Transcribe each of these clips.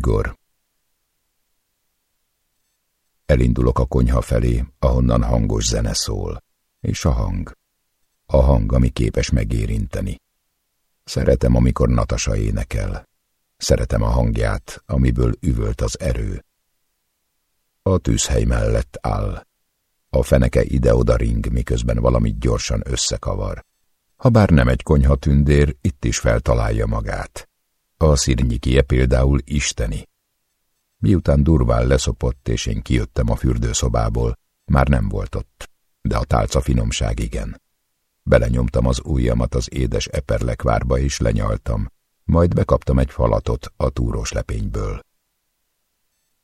Igor Elindulok a konyha felé, ahonnan hangos zene szól. És a hang. A hang, ami képes megérinteni. Szeretem, amikor Natasa énekel. Szeretem a hangját, amiből üvölt az erő. A tűzhely mellett áll. A feneke ide-oda ring, miközben valamit gyorsan összekavar. Habár nem egy konyha tündér, itt is feltalálja magát. A szirnyikie például isteni. Miután durván leszopott, és én kijöttem a fürdőszobából, már nem volt ott, de a tálca finomság igen. Belenyomtam az ujjamat az édes eperlekvárba, és lenyaltam, majd bekaptam egy falatot a túrós lepényből.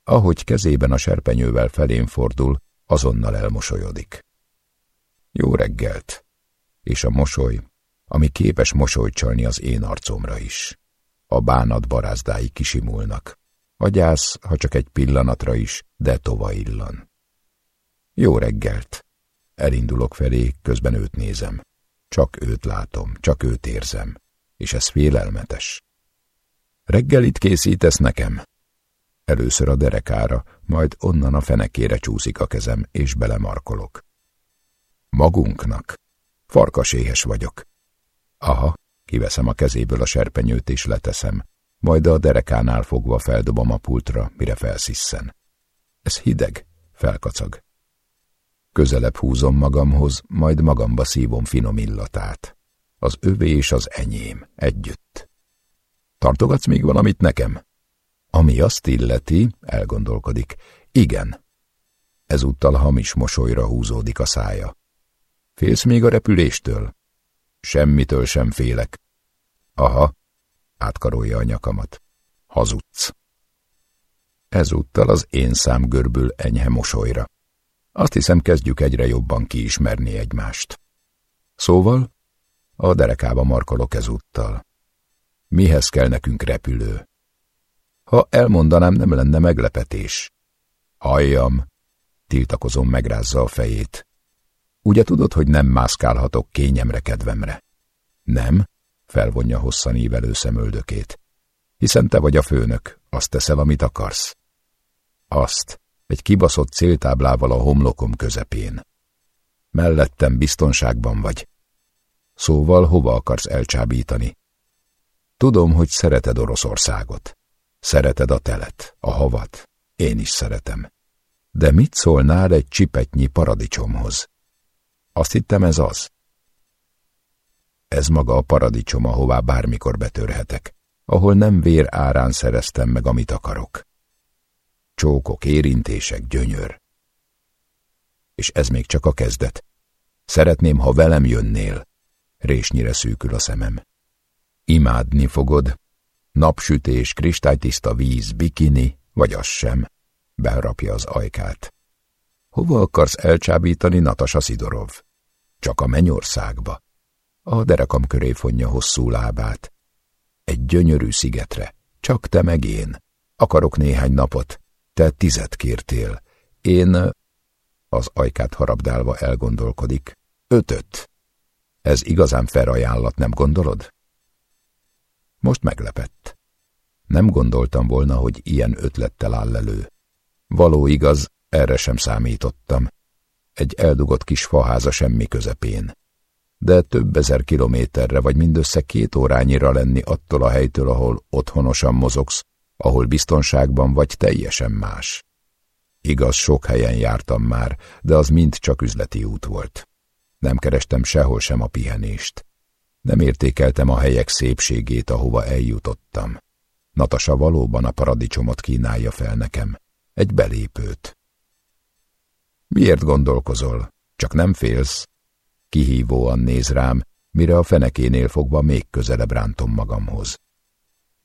Ahogy kezében a serpenyővel felén fordul, azonnal elmosolyodik. Jó reggelt! És a mosoly, ami képes mosolycsalni az én arcomra is. A bánat barázdái kisimulnak. A gyász, ha csak egy pillanatra is, de tova illan. Jó reggelt! Elindulok felé, közben őt nézem. Csak őt látom, csak őt érzem, és ez félelmetes. Reggelit készítesz nekem? Először a derekára, majd onnan a fenekére csúszik a kezem, és belemarkolok. Magunknak? Farkaséhes vagyok. Aha, kiveszem a kezéből a serpenyőt és leteszem, majd a derekánál fogva feldobom a pultra, mire felszisszen. Ez hideg, felkacag. Közelebb húzom magamhoz, majd magamba szívom finom illatát. Az övé és az enyém, együtt. Tartogatsz még valamit nekem? Ami azt illeti, elgondolkodik, igen. Ezúttal hamis mosolyra húzódik a szája. Félsz még a repüléstől? Semmitől sem félek. Aha, átkarolja a nyakamat. Hazudsz. Ezúttal az én szám görbül enyhe mosolyra. Azt hiszem, kezdjük egyre jobban kiismerni egymást. Szóval, a derekába markolok ezúttal. Mihez kell nekünk repülő? Ha elmondanám, nem lenne meglepetés. Halljam, tiltakozom megrázza a fejét. Ugye tudod, hogy nem mászkálhatok kényemre kedvemre? Nem, felvonja hosszan ívelő szemöldökét. Hiszen te vagy a főnök, azt teszel, amit akarsz. Azt, egy kibaszott céltáblával a homlokom közepén. Mellettem biztonságban vagy. Szóval hova akarsz elcsábítani? Tudom, hogy szereted Oroszországot. Szereted a telet, a havat. Én is szeretem. De mit szólnál egy csipetnyi paradicsomhoz? Azt hittem ez az. Ez maga a paradicsom, ahová bármikor betörhetek, ahol nem vér árán szereztem meg, amit akarok. Csókok, érintések, gyönyör. És ez még csak a kezdet. Szeretném, ha velem jönnél. Résnyire szűkül a szemem. Imádni fogod. Napsütés, kristálytiszta víz, bikini, vagy az sem. Beharapja az ajkát. Hova akarsz elcsábítani Natasa Szidorov? Csak a mennyországba. A derekam köré fonja hosszú lábát. Egy gyönyörű szigetre. Csak te meg én. Akarok néhány napot. Te tizet kértél. Én... Az ajkát harabdálva elgondolkodik. Ötöt. Ez igazán felajánlat, nem gondolod? Most meglepett. Nem gondoltam volna, hogy ilyen ötlettel áll elő. Való igaz, erre sem számítottam. Egy eldugott kis faháza semmi közepén de több ezer kilométerre vagy mindössze két órányira lenni attól a helytől, ahol otthonosan mozogsz, ahol biztonságban vagy teljesen más. Igaz, sok helyen jártam már, de az mind csak üzleti út volt. Nem kerestem sehol sem a pihenést. Nem értékeltem a helyek szépségét, ahova eljutottam. Natasa valóban a paradicsomot kínálja fel nekem. Egy belépőt. Miért gondolkozol? Csak nem félsz? Kihívóan néz rám, mire a fenekénél fogva még közelebb rántom magamhoz.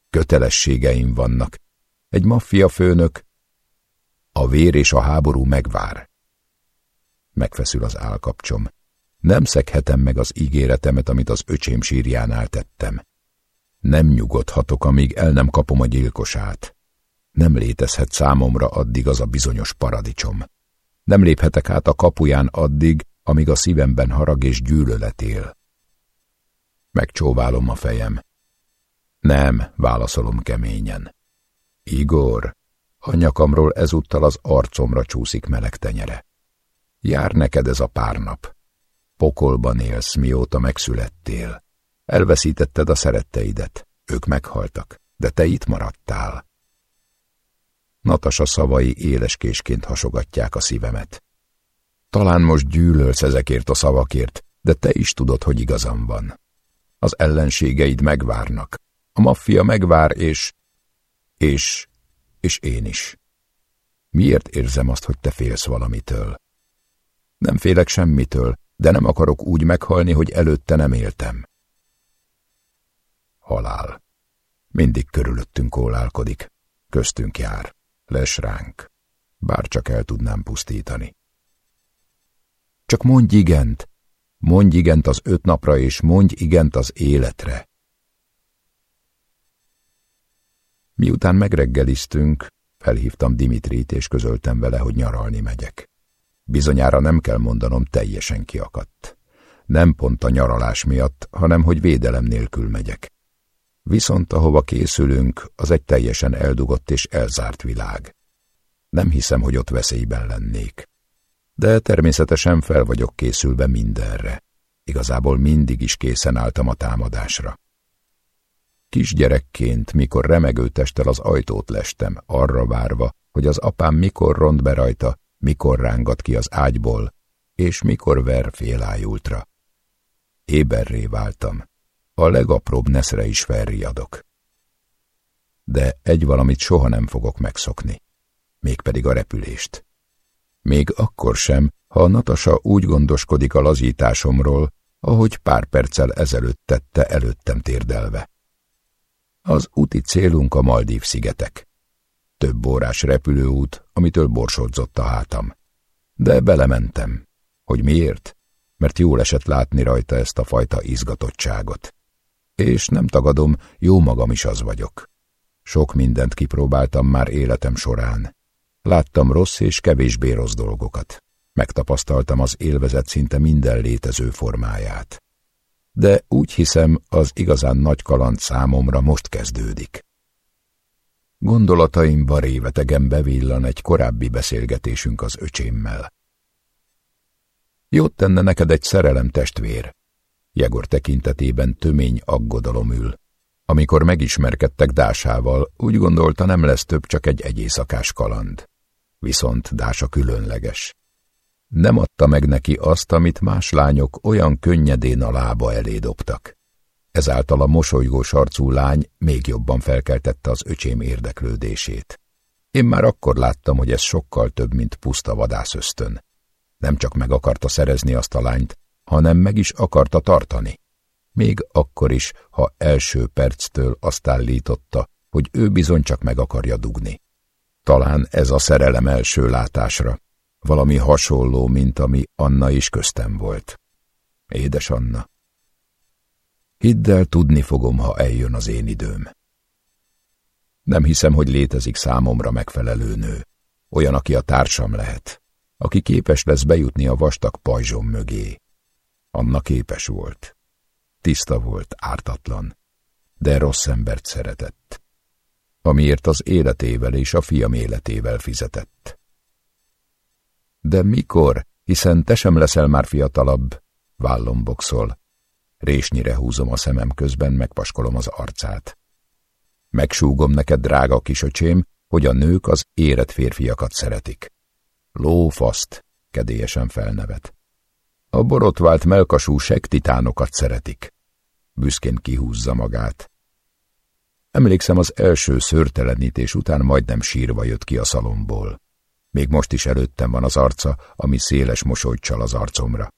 Kötelességeim vannak. Egy maffia főnök. A vér és a háború megvár. Megfeszül az állkapcsom. Nem szeghetem meg az ígéretemet, amit az öcsém sírjánál tettem. Nem nyugodhatok, amíg el nem kapom a gyilkosát. Nem létezhet számomra addig az a bizonyos paradicsom. Nem léphetek át a kapuján addig, amíg a szívemben harag és gyűlölet él. Megcsóválom a fejem. Nem, válaszolom keményen. Igor, a nyakamról ezúttal az arcomra csúszik meleg tenyere. Jár neked ez a pár nap. Pokolban élsz, mióta megszülettél. Elveszítetted a szeretteidet, ők meghaltak, de te itt maradtál. Natasa szavai éleskésként hasogatják a szívemet. Talán most gyűlölsz ezekért a szavakért, de te is tudod, hogy igazam van. Az ellenségeid megvárnak. A maffia megvár, és... és... és én is. Miért érzem azt, hogy te félsz valamitől? Nem félek semmitől, de nem akarok úgy meghalni, hogy előtte nem éltem. Halál. Mindig körülöttünk ólálkodik. Köztünk jár. Les ránk. Bár csak el tudnám pusztítani. Csak mondj igent! Mondj igent az öt napra, és mondj igent az életre. Miután megreggeliztünk, felhívtam Dimitrit, és közöltem vele, hogy nyaralni megyek. Bizonyára nem kell mondanom, teljesen kiakadt. Nem pont a nyaralás miatt, hanem hogy védelem nélkül megyek. Viszont ahova készülünk, az egy teljesen eldugott és elzárt világ. Nem hiszem, hogy ott veszélyben lennék. De természetesen fel vagyok készülve mindenre. Igazából mindig is készen álltam a támadásra. Kisgyerekként, mikor remegő testtel az ajtót lestem, arra várva, hogy az apám mikor ront be rajta, mikor rángat ki az ágyból, és mikor ver félájultra. Éberré váltam. A legapróbb neszre is felriadok. De egy valamit soha nem fogok megszokni. Mégpedig a repülést. Még akkor sem, ha Natasa úgy gondoskodik a lazításomról, ahogy pár perccel ezelőtt tette előttem térdelve. Az úti célunk a Maldív szigetek. Több órás repülőút, amitől borsodzott a hátam. De belementem. Hogy miért? Mert jól esett látni rajta ezt a fajta izgatottságot. És nem tagadom, jó magam is az vagyok. Sok mindent kipróbáltam már életem során. Láttam rossz és kevésbé rossz dolgokat. Megtapasztaltam az élvezet szinte minden létező formáját. De úgy hiszem, az igazán nagy kaland számomra most kezdődik. Gondolataimba révetegen bevillan egy korábbi beszélgetésünk az öcsémmel. Jót tenne neked egy szerelem testvér. Jegor tekintetében tömény aggodalom ül. Amikor megismerkedtek Dásával, úgy gondolta nem lesz több csak egy egyészakás kaland. Viszont Dása különleges. Nem adta meg neki azt, amit más lányok olyan könnyedén a lába elé dobtak. Ezáltal a mosolygós arcú lány még jobban felkeltette az öcsém érdeklődését. Én már akkor láttam, hogy ez sokkal több, mint puszta vadászösztön. Nem csak meg akarta szerezni azt a lányt, hanem meg is akarta tartani. Még akkor is, ha első perctől azt állította, hogy ő bizony csak meg akarja dugni. Talán ez a szerelem első látásra, valami hasonló, mint ami Anna is köztem volt. Édes Anna, Hidd el, tudni fogom, ha eljön az én időm. Nem hiszem, hogy létezik számomra megfelelő nő. Olyan, aki a társam lehet. Aki képes lesz bejutni a vastag pajzsom mögé. Anna képes volt. Tiszta volt, ártatlan. De rossz embert szeretett. Amiért az életével és a fiam életével fizetett. De mikor, hiszen te sem leszel már fiatalabb, vállom boxol, Résnyire húzom a szemem közben, megpaskolom az arcát. Megsúgom neked, drága kisöcsém, hogy a nők az érett férfiakat szeretik. Lófaszt, kedélyesen felnevet. A borotvált melkasú sektitánokat szeretik. Büszkén kihúzza magát. Emlékszem, az első szörtelenítés után majdnem sírva jött ki a szalomból. Még most is előttem van az arca, ami széles mosolyt csal az arcomra.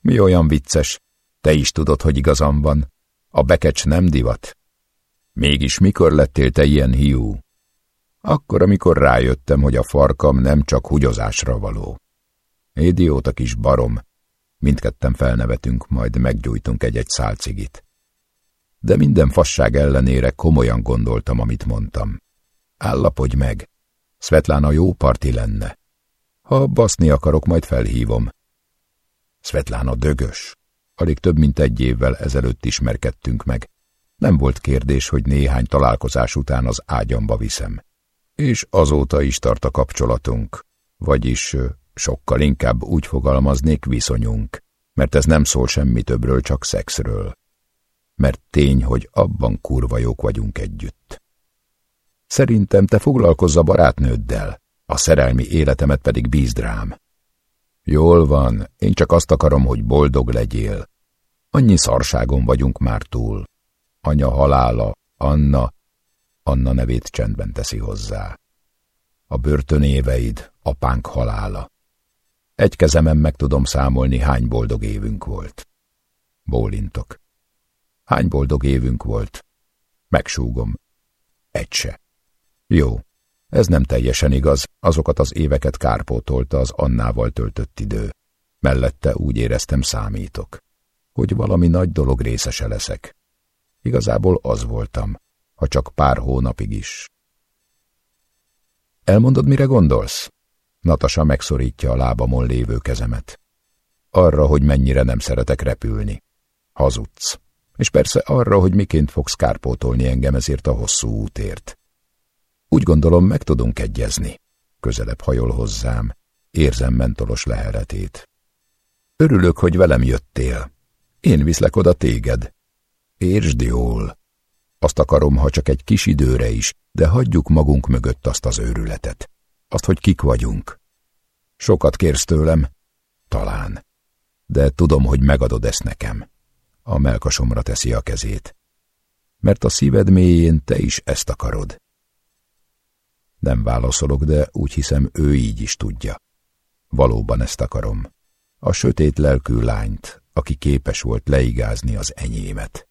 Mi olyan vicces, te is tudod, hogy igazam van. A bekecs nem divat. Mégis mikor lettél te ilyen hiú? Akkor, amikor rájöttem, hogy a farkam nem csak húgyozásra való. Idióta kis barom. Mindketten felnevetünk, majd meggyújtunk egy-egy szálcigit. De minden fasság ellenére komolyan gondoltam, amit mondtam. Állapodj meg. Svetlana jó parti lenne. Ha baszni akarok, majd felhívom. Svetlana dögös. Alig több mint egy évvel ezelőtt ismerkedtünk meg. Nem volt kérdés, hogy néhány találkozás után az ágyamba viszem. És azóta is tart a kapcsolatunk, vagyis sokkal inkább úgy fogalmaznék viszonyunk, mert ez nem szól semmi többről, csak szexről. Mert tény, hogy abban kurva jók vagyunk együtt. Szerintem te foglalkozz a barátnőddel, a szerelmi életemet pedig bízd rám. Jól van, én csak azt akarom, hogy boldog legyél. Annyi szarságon vagyunk már túl. Anya halála, Anna, Anna nevét csendben teszi hozzá. A börtönéveid, apánk halála. Egy kezemen meg tudom számolni, hány boldog évünk volt. Bólintok. Hány boldog évünk volt? Megsúgom. Egy se. Jó, ez nem teljesen igaz, azokat az éveket kárpótolta az Annával töltött idő. Mellette úgy éreztem számítok, hogy valami nagy dolog részese leszek. Igazából az voltam, ha csak pár hónapig is. Elmondod, mire gondolsz? Natasa megszorítja a lábamon lévő kezemet. Arra, hogy mennyire nem szeretek repülni. Hazudsz. És persze arra, hogy miként fogsz kárpótolni engem ezért a hosszú útért. Úgy gondolom, meg tudunk egyezni. Közelebb hajol hozzám. Érzem mentolos leheletét. Örülök, hogy velem jöttél. Én viszlek oda téged. Értsd jól. Azt akarom, ha csak egy kis időre is, de hagyjuk magunk mögött azt az őrületet. Azt, hogy kik vagyunk. Sokat kérsz tőlem? Talán. De tudom, hogy megadod ezt nekem. A melkasomra teszi a kezét. Mert a szíved mélyén te is ezt akarod. Nem válaszolok, de úgy hiszem, ő így is tudja. Valóban ezt akarom. A sötét lelkű lányt, aki képes volt leigázni az enyémet.